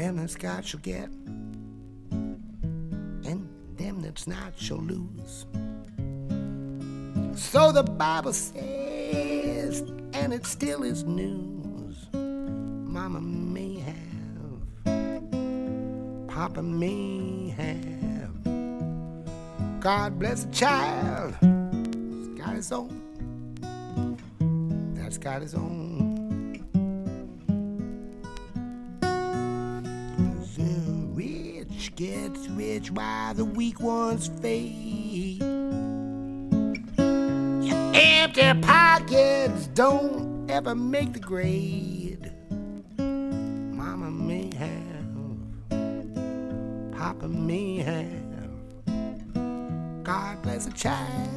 Them that's got shall get, and them that's not shall lose. So the Bible says, and it still is news. Mama may have, Papa may have. God bless the child. He's got his own. That's got his own. Rich gets rich while the weak ones fade. Your empty pockets don't ever make the grade. Mama may have, Papa may have. God bless a child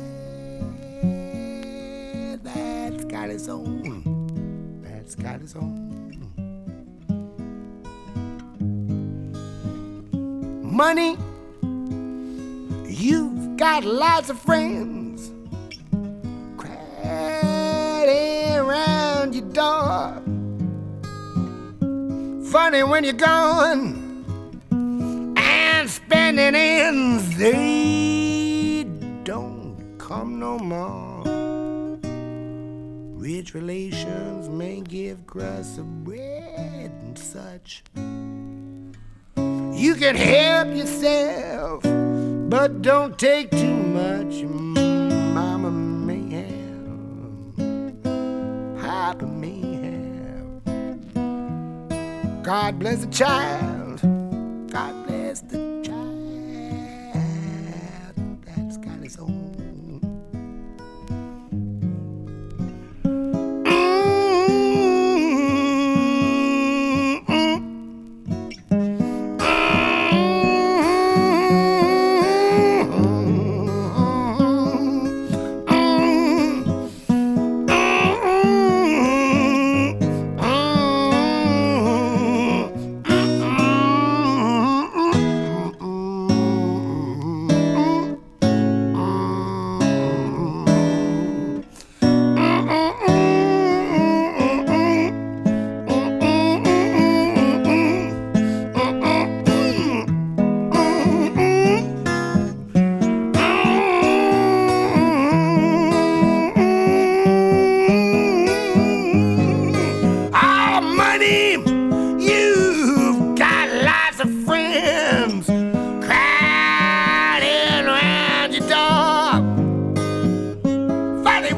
that's got his own. That's got his own. Money, you've got lots of friends crowding around your door. Funny when you're gone and spending ends, they don't come no more. Rich relations may give crusts of bread and such. You can help yourself, but don't take too much. Mama may have, Papa may have. God bless the child. God bless the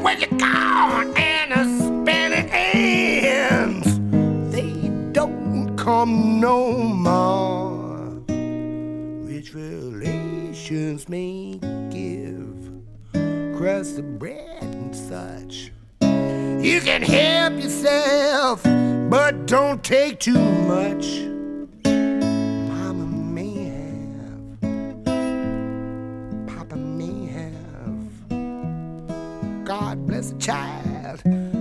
When you're gone and are spending ends, they don't come no more. Rich relations may give crust of bread and such. You can help yourself, but don't take too much. God a child.